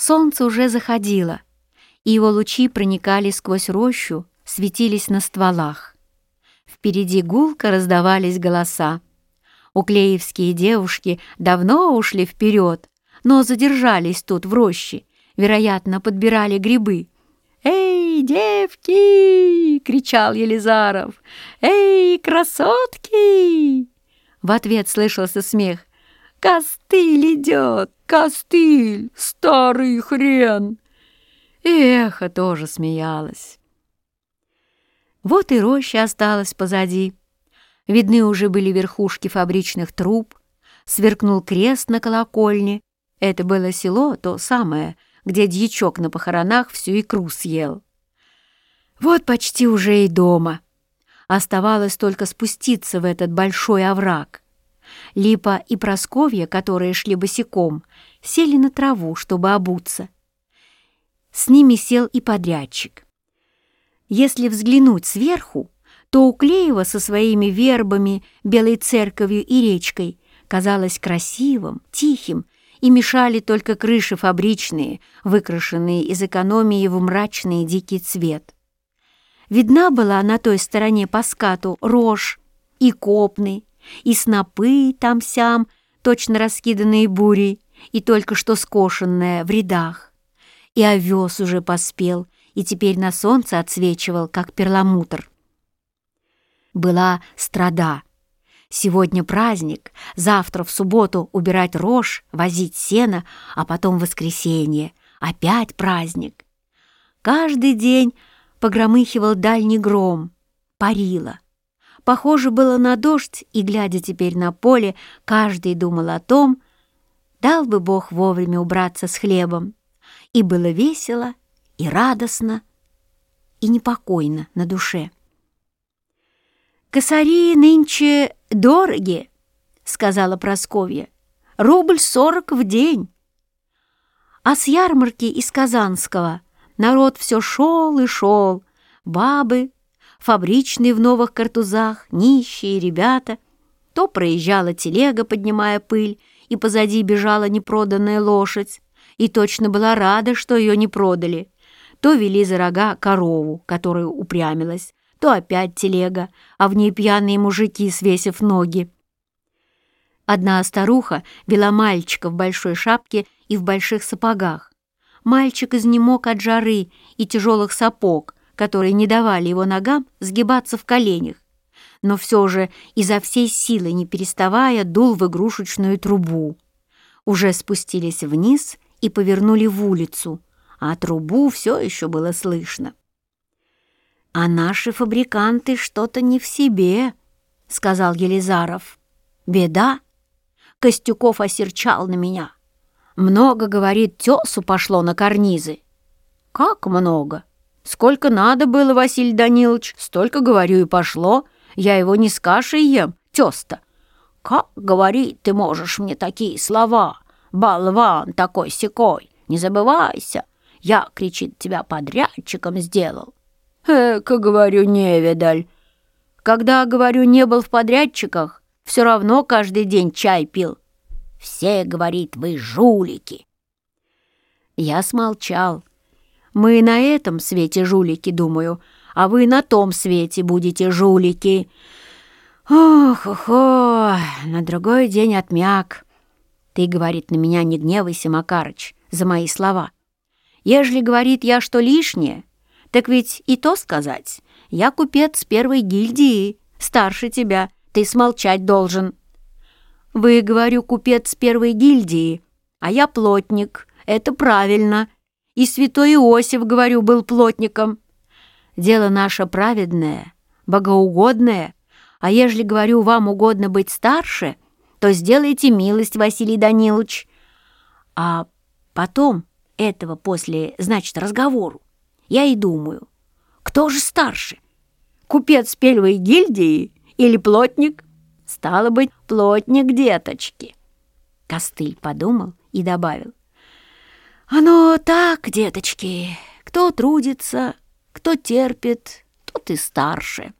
Солнце уже заходило, и его лучи проникали сквозь рощу, светились на стволах. Впереди гулко раздавались голоса. Уклеевские девушки давно ушли вперед, но задержались тут в роще, вероятно, подбирали грибы. «Эй, девки!» — кричал Елизаров. «Эй, красотки!» В ответ слышался смех. «Костыль идет! Костыль! Старый хрен!» И эхо тоже смеялось. Вот и роща осталась позади. Видны уже были верхушки фабричных труб, сверкнул крест на колокольне. Это было село, то самое, где дьячок на похоронах всю икру съел. Вот почти уже и дома. Оставалось только спуститься в этот большой овраг. Липа и Просковья, которые шли босиком, сели на траву, чтобы обуться. С ними сел и подрядчик. Если взглянуть сверху, то у Клеева со своими вербами, белой церковью и речкой казалось красивым, тихим, и мешали только крыши фабричные, выкрашенные из экономии в мрачный дикий цвет. Видна была на той стороне по скату рожь и копны, и снопы там-сям, точно раскиданные бурей, и только что скошенная в рядах. И овес уже поспел, и теперь на солнце отсвечивал, как перламутр. Была страда. Сегодня праздник, завтра в субботу убирать рожь, возить сено, а потом воскресенье. Опять праздник. Каждый день погромыхивал дальний гром, парило. Похоже было на дождь, и, глядя теперь на поле, каждый думал о том, дал бы Бог вовремя убраться с хлебом. И было весело, и радостно, и непокойно на душе. «Косари нынче дороги», — сказала Просковья. «Рубль сорок в день». А с ярмарки из Казанского народ все шел и шел. Бабы, фабричные в новых картузах, нищие ребята. То проезжала телега, поднимая пыль, и позади бежала непроданная лошадь, и точно была рада, что ее не продали то вели за рога корову, которая упрямилась, то опять телега, а в ней пьяные мужики, свесив ноги. Одна старуха вела мальчика в большой шапке и в больших сапогах. Мальчик изнемог от жары и тяжелых сапог, которые не давали его ногам сгибаться в коленях, но все же изо всей силы, не переставая, дул в игрушечную трубу. Уже спустились вниз и повернули в улицу, а трубу все еще было слышно. «А наши фабриканты что-то не в себе», — сказал Елизаров. «Беда. Костюков осерчал на меня. Много, говорит, тесу пошло на карнизы». «Как много? Сколько надо было, Василий Данилович, столько, говорю, и пошло. Я его не с кашей ем, тёс-то». «Как, говорит, ты можешь мне такие слова? Болван такой-сякой, не забывайся. Я, кричит, тебя подрядчиком сделал. Эка, говорю, невидаль. Когда, говорю, не был в подрядчиках, все равно каждый день чай пил. Все, говорит, вы жулики. Я смолчал. Мы на этом свете жулики, думаю, а вы на том свете будете жулики. Ох-охо, на другой день отмяк. Ты, говорит, на меня не гневайся, Макарыч, за мои слова. Ежели, говорит, я что лишнее, так ведь и то сказать. Я купец первой гильдии, старше тебя, ты смолчать должен. Вы, говорю, купец первой гильдии, а я плотник, это правильно. И святой Иосиф, говорю, был плотником. Дело наше праведное, богоугодное, а ежели, говорю, вам угодно быть старше, то сделайте милость, Василий Данилович. А потом этого после, значит, разговору, я и думаю, кто же старше? Купец пельвой гильдии или плотник? Стало быть, плотник деточки. Костыль подумал и добавил. Оно так, деточки, кто трудится, кто терпит, тот и старше.